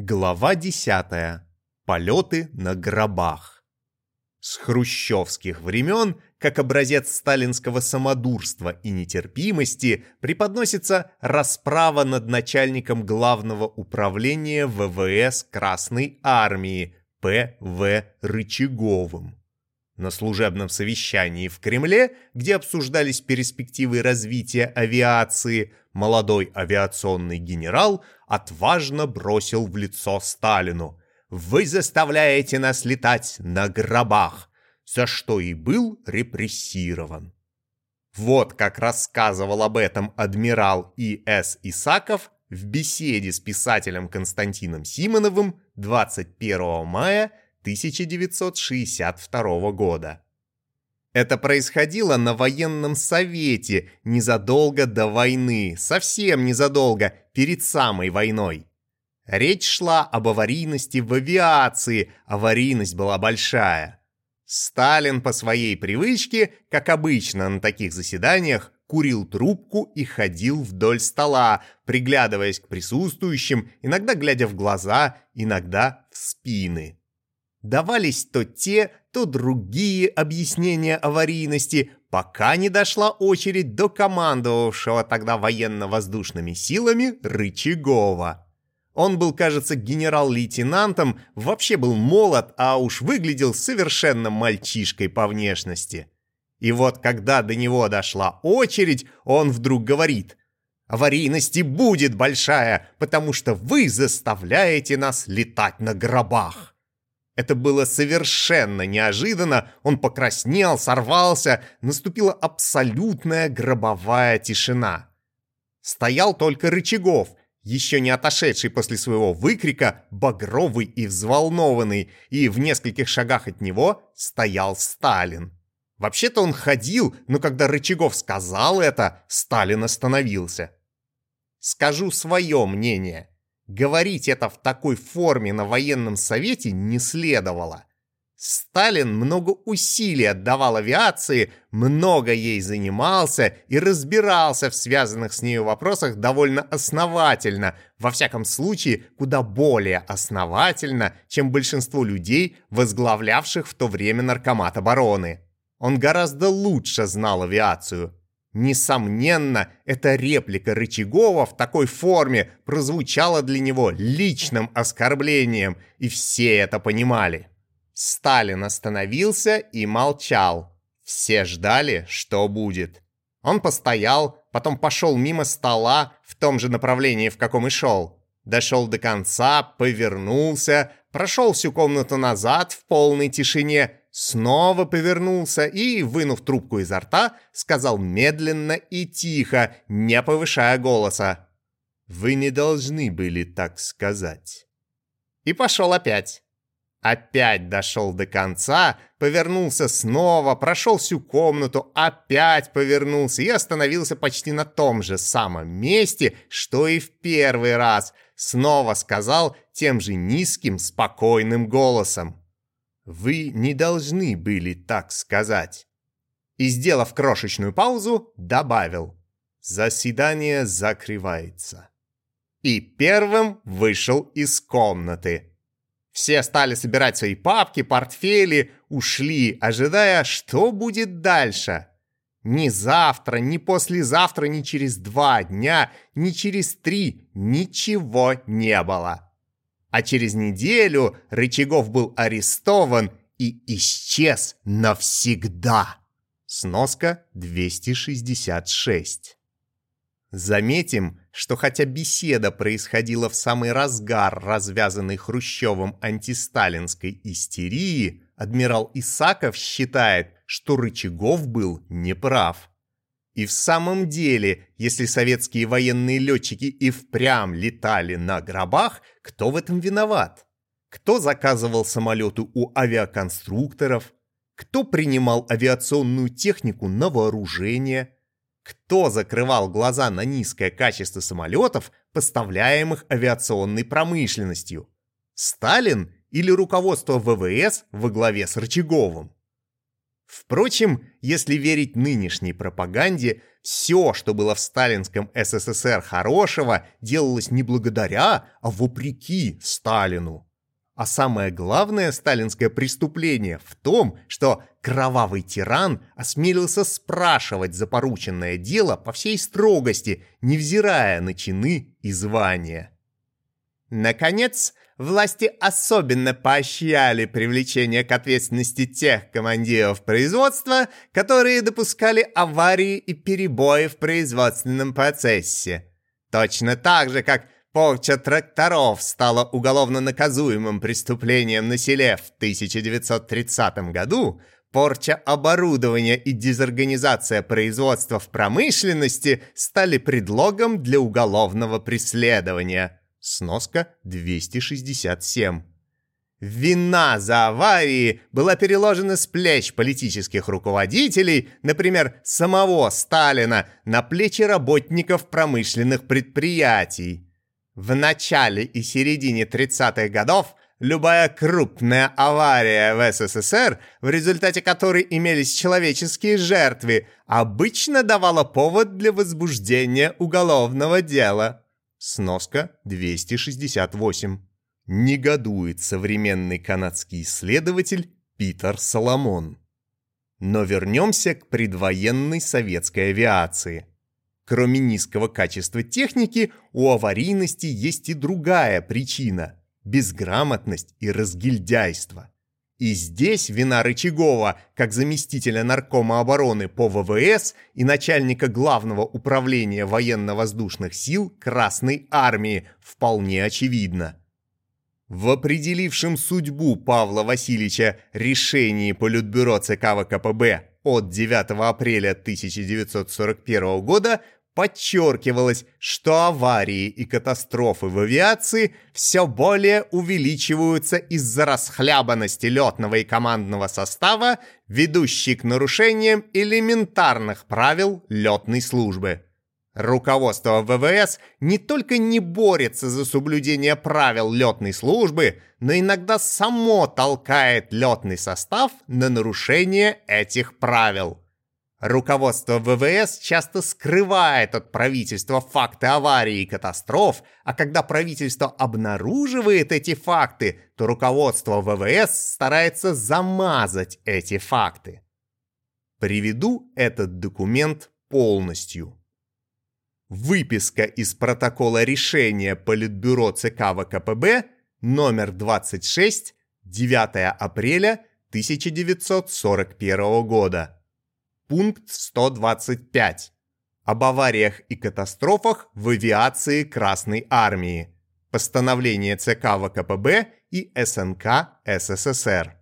Глава 10. Полеты на гробах. С хрущевских времен, как образец сталинского самодурства и нетерпимости, преподносится расправа над начальником главного управления ВВС Красной Армии П.В. Рычаговым. На служебном совещании в Кремле, где обсуждались перспективы развития авиации, молодой авиационный генерал отважно бросил в лицо Сталину. «Вы заставляете нас летать на гробах», за что и был репрессирован. Вот как рассказывал об этом адмирал И.С. Исаков в беседе с писателем Константином Симоновым 21 мая 1962 года. Это происходило на военном совете незадолго до войны, совсем незадолго, перед самой войной. Речь шла об аварийности в авиации, аварийность была большая. Сталин по своей привычке, как обычно на таких заседаниях, курил трубку и ходил вдоль стола, приглядываясь к присутствующим, иногда глядя в глаза, иногда в спины. Давались то те, то другие объяснения аварийности, пока не дошла очередь до командовавшего тогда военно-воздушными силами Рычагова. Он был, кажется, генерал-лейтенантом, вообще был молод, а уж выглядел совершенно мальчишкой по внешности. И вот когда до него дошла очередь, он вдруг говорит «Аварийности будет большая, потому что вы заставляете нас летать на гробах». Это было совершенно неожиданно, он покраснел, сорвался, наступила абсолютная гробовая тишина. Стоял только Рычагов, еще не отошедший после своего выкрика, багровый и взволнованный, и в нескольких шагах от него стоял Сталин. Вообще-то он ходил, но когда Рычагов сказал это, Сталин остановился. Скажу свое мнение. Говорить это в такой форме на военном совете не следовало. Сталин много усилий отдавал авиации, много ей занимался и разбирался в связанных с нею вопросах довольно основательно, во всяком случае куда более основательно, чем большинство людей, возглавлявших в то время наркомат обороны. Он гораздо лучше знал авиацию, Несомненно, эта реплика Рычагова в такой форме прозвучала для него личным оскорблением, и все это понимали. Сталин остановился и молчал. Все ждали, что будет. Он постоял, потом пошел мимо стола в том же направлении, в каком и шел. Дошел до конца, повернулся, прошел всю комнату назад в полной тишине снова повернулся и, вынув трубку изо рта, сказал медленно и тихо, не повышая голоса. «Вы не должны были так сказать». И пошел опять. Опять дошел до конца, повернулся снова, прошел всю комнату, опять повернулся и остановился почти на том же самом месте, что и в первый раз. Снова сказал тем же низким, спокойным голосом. Вы не должны были так сказать. И, сделав крошечную паузу, добавил. Заседание закрывается. И первым вышел из комнаты. Все стали собирать свои папки, портфели, ушли, ожидая, что будет дальше. Ни завтра, ни послезавтра, ни через два дня, ни через три ничего не было а через неделю Рычагов был арестован и исчез навсегда. Сноска 266. Заметим, что хотя беседа происходила в самый разгар развязанной Хрущевым антисталинской истерии, адмирал Исаков считает, что Рычагов был неправ. И в самом деле, если советские военные летчики и впрямь летали на гробах, кто в этом виноват? Кто заказывал самолеты у авиаконструкторов? Кто принимал авиационную технику на вооружение? Кто закрывал глаза на низкое качество самолетов, поставляемых авиационной промышленностью? Сталин или руководство ВВС во главе с Рычаговым? Впрочем, если верить нынешней пропаганде, все, что было в сталинском СССР хорошего, делалось не благодаря, а вопреки Сталину. А самое главное сталинское преступление в том, что кровавый тиран осмелился спрашивать за порученное дело по всей строгости, невзирая на чины и звания. Наконец, власти особенно поощряли привлечение к ответственности тех командиров производства, которые допускали аварии и перебои в производственном процессе. Точно так же, как Порча тракторов стала уголовно наказуемым преступлением на селе в 1930 году, порча оборудования и дезорганизация производства в промышленности стали предлогом для уголовного преследования. Сноска 267. Вина за аварии была переложена с плеч политических руководителей, например, самого Сталина, на плечи работников промышленных предприятий. В начале и середине 30-х годов любая крупная авария в СССР, в результате которой имелись человеческие жертвы, обычно давала повод для возбуждения уголовного дела. Сноска 268. Негодует современный канадский исследователь Питер Соломон. Но вернемся к предвоенной советской авиации. Кроме низкого качества техники, у аварийности есть и другая причина – безграмотность и разгильдяйство. И здесь вина Рычагова, как заместителя наркома обороны по ВВС и начальника главного управления военно-воздушных сил Красной Армии, вполне очевидна. В определившем судьбу Павла Васильевича решении Политбюро ЦК ВКПБ от 9 апреля 1941 года подчеркивалось, что аварии и катастрофы в авиации все более увеличиваются из-за расхлябанности летного и командного состава, ведущей к нарушениям элементарных правил летной службы. Руководство ВВС не только не борется за соблюдение правил летной службы, но иногда само толкает летный состав на нарушение этих правил. Руководство ВВС часто скрывает от правительства факты аварий и катастроф, а когда правительство обнаруживает эти факты, то руководство ВВС старается замазать эти факты. Приведу этот документ полностью. Выписка из протокола решения Политбюро ЦК ВКПБ номер 26 9 апреля 1941 года. Пункт 125. Об авариях и катастрофах в авиации Красной Армии. Постановление ЦК ВКПБ и СНК СССР.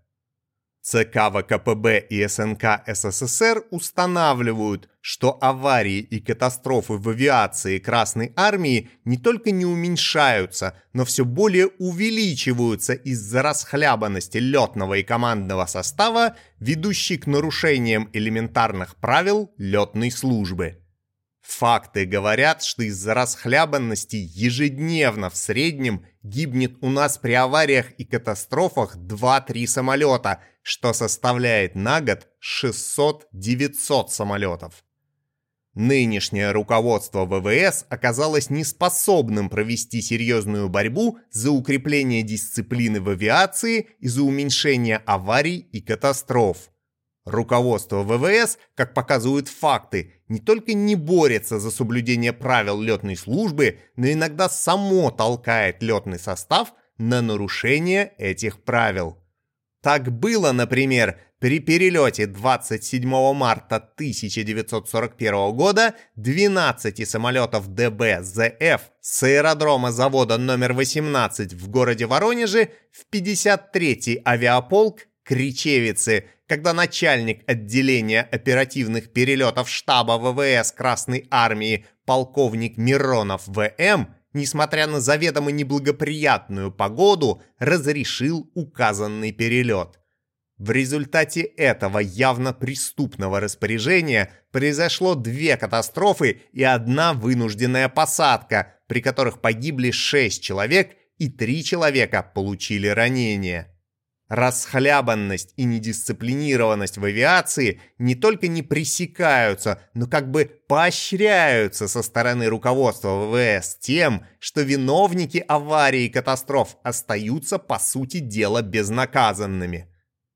ЦК ВКПБ и СНК СССР устанавливают, что аварии и катастрофы в авиации Красной Армии не только не уменьшаются, но все более увеличиваются из-за расхлябанности летного и командного состава, ведущей к нарушениям элементарных правил летной службы. Факты говорят, что из-за расхлябанности ежедневно в среднем гибнет у нас при авариях и катастрофах 2-3 самолета, что составляет на год 600-900 самолетов. Нынешнее руководство ВВС оказалось неспособным провести серьезную борьбу за укрепление дисциплины в авиации и за уменьшение аварий и катастроф. Руководство ВВС, как показывают факты, не только не борется за соблюдение правил летной службы, но иногда само толкает летный состав на нарушение этих правил. Так было, например, при перелете 27 марта 1941 года 12 самолетов ДБ-ЗФ с аэродрома завода номер 18 в городе Воронеже в 53-й авиаполк Кричевицы, когда начальник отделения оперативных перелетов штаба ВВС Красной Армии полковник Миронов В.М., несмотря на заведомо неблагоприятную погоду, разрешил указанный перелет. В результате этого явно преступного распоряжения произошло две катастрофы и одна вынужденная посадка, при которых погибли шесть человек и три человека получили ранения. Расхлябанность и недисциплинированность в авиации не только не пресекаются, но как бы поощряются со стороны руководства ВВС тем, что виновники аварий и катастроф остаются по сути дела безнаказанными.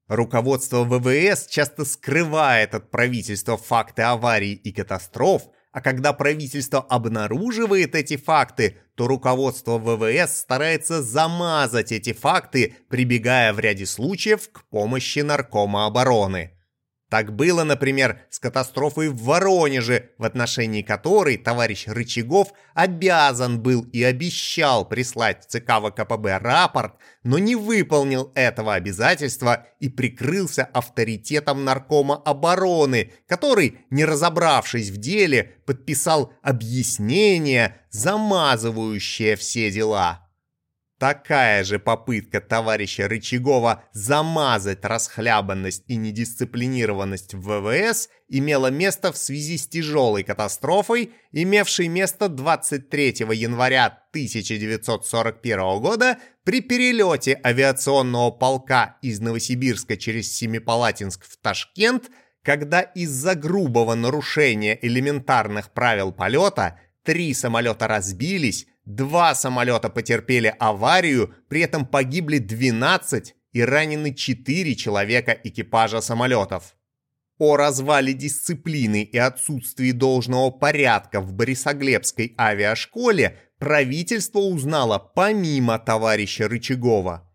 Руководство ВВС часто скрывает от правительства факты аварий и катастроф, а когда правительство обнаруживает эти факты, то руководство ВВС старается замазать эти факты, прибегая в ряде случаев к помощи наркома обороны. Так было, например, с катастрофой в Воронеже, в отношении которой товарищ Рычагов обязан был и обещал прислать в ЦК ВКПБ рапорт, но не выполнил этого обязательства и прикрылся авторитетом наркома обороны, который, не разобравшись в деле, подписал объяснение, замазывающее все дела. Такая же попытка товарища Рычагова замазать расхлябанность и недисциплинированность в ВВС имела место в связи с тяжелой катастрофой, имевшей место 23 января 1941 года при перелете авиационного полка из Новосибирска через Семипалатинск в Ташкент, когда из-за грубого нарушения элементарных правил полета три самолета разбились, Два самолета потерпели аварию, при этом погибли 12 и ранены 4 человека экипажа самолетов. О развале дисциплины и отсутствии должного порядка в Борисоглебской авиашколе правительство узнало помимо товарища Рычагова.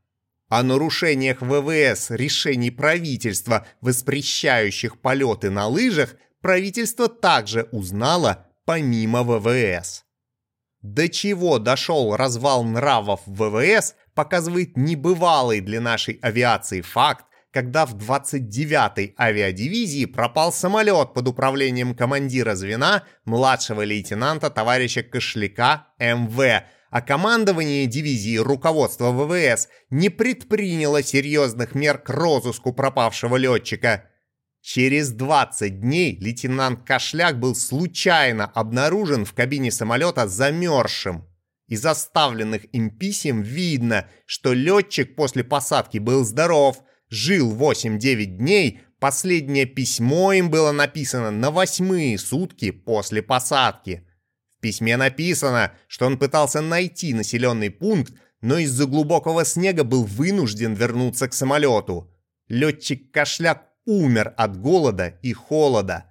О нарушениях ВВС решений правительства, воспрещающих полеты на лыжах, правительство также узнало помимо ВВС. До чего дошел развал нравов в ВВС, показывает небывалый для нашей авиации факт, когда в 29-й авиадивизии пропал самолет под управлением командира звена младшего лейтенанта товарища Кошляка МВ, а командование дивизии руководства ВВС не предприняло серьезных мер к розыску пропавшего летчика – Через 20 дней лейтенант Кошляк был случайно обнаружен в кабине самолета замерзшим. Из оставленных им писем видно, что летчик после посадки был здоров, жил 8-9 дней, последнее письмо им было написано на восьмые сутки после посадки. В письме написано, что он пытался найти населенный пункт, но из-за глубокого снега был вынужден вернуться к самолету. Летчик Кошляк умер от голода и холода.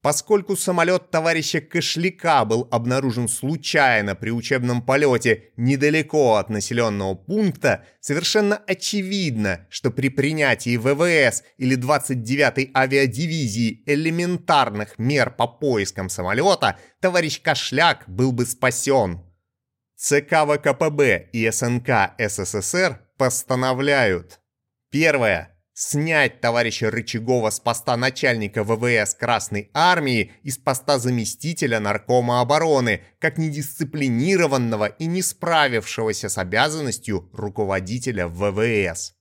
Поскольку самолет товарища Кошляка был обнаружен случайно при учебном полете недалеко от населенного пункта, совершенно очевидно, что при принятии ВВС или 29-й авиадивизии элементарных мер по поискам самолета товарищ Кошляк был бы спасен. ЦК ВКПБ и СНК СССР постановляют. Первое снять товарища Рычагова с поста начальника ВВС Красной Армии и с поста заместителя наркома обороны, как недисциплинированного и не справившегося с обязанностью руководителя ВВС.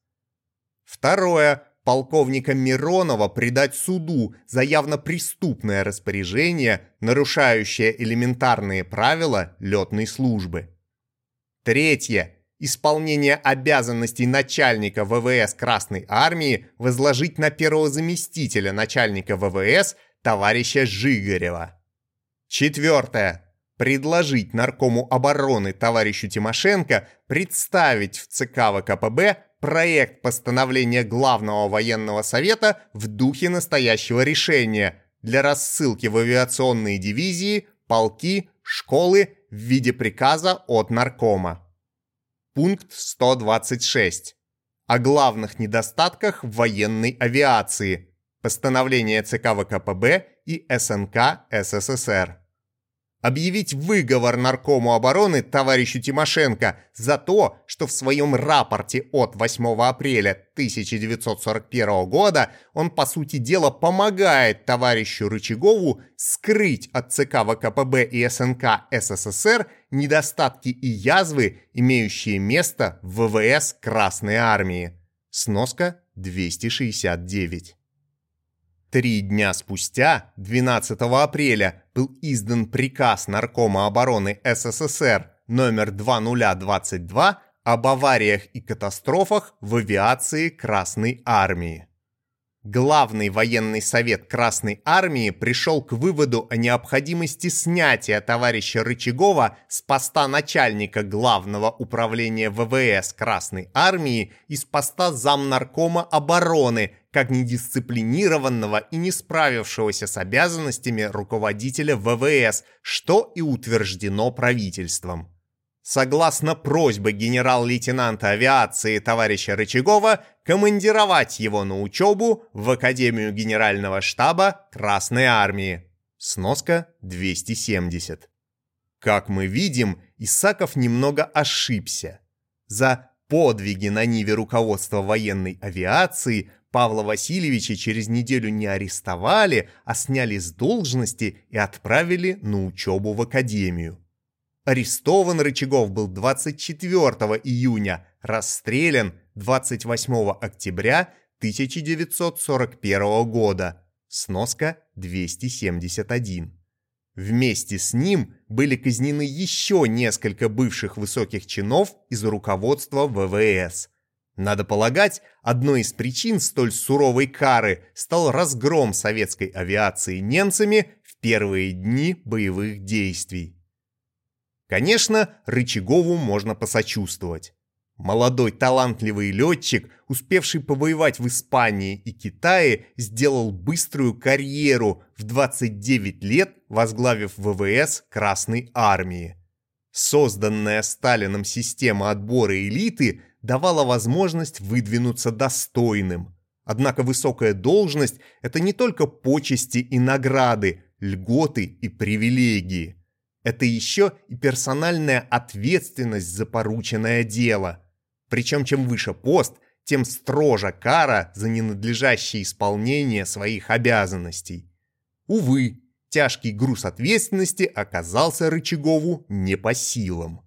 Второе. Полковника Миронова предать суду за явно преступное распоряжение, нарушающее элементарные правила летной службы. Третье исполнение обязанностей начальника ВВС Красной Армии возложить на первого заместителя начальника ВВС товарища Жигарева. Четвертое. Предложить наркому обороны товарищу Тимошенко представить в ЦК ВКПБ проект постановления Главного военного совета в духе настоящего решения для рассылки в авиационные дивизии, полки, школы в виде приказа от наркома. Пункт 126. О главных недостатках военной авиации. Постановление ЦК ВКПБ и СНК СССР объявить выговор наркому обороны товарищу Тимошенко за то, что в своем рапорте от 8 апреля 1941 года он, по сути дела, помогает товарищу Рычагову скрыть от ЦК ВКПБ и СНК СССР недостатки и язвы, имеющие место в ВВС Красной Армии. Сноска 269. Три дня спустя, 12 апреля, был издан приказ Наркома обороны СССР номер 2022 об авариях и катастрофах в авиации Красной Армии. Главный военный совет Красной Армии пришел к выводу о необходимости снятия товарища Рычагова с поста начальника Главного управления ВВС Красной Армии и с поста замнаркома обороны как недисциплинированного и не справившегося с обязанностями руководителя ВВС, что и утверждено правительством согласно просьбе генерал-лейтенанта авиации товарища Рычагова, командировать его на учебу в Академию Генерального штаба Красной Армии. Сноска 270. Как мы видим, Исаков немного ошибся. За подвиги на ниве руководства военной авиации Павла Васильевича через неделю не арестовали, а сняли с должности и отправили на учебу в академию. Арестован Рычагов был 24 июня, расстрелян 28 октября 1941 года. Сноска 271. Вместе с ним были казнены еще несколько бывших высоких чинов из руководства ВВС. Надо полагать, одной из причин столь суровой кары стал разгром советской авиации немцами в первые дни боевых действий. Конечно, Рычагову можно посочувствовать. Молодой талантливый летчик, успевший повоевать в Испании и Китае, сделал быструю карьеру в 29 лет, возглавив ВВС Красной Армии. Созданная Сталином система отбора элиты давала возможность выдвинуться достойным. Однако высокая должность – это не только почести и награды, льготы и привилегии. Это еще и персональная ответственность за порученное дело. Причем чем выше пост, тем строже кара за ненадлежащее исполнение своих обязанностей. Увы, тяжкий груз ответственности оказался Рычагову не по силам.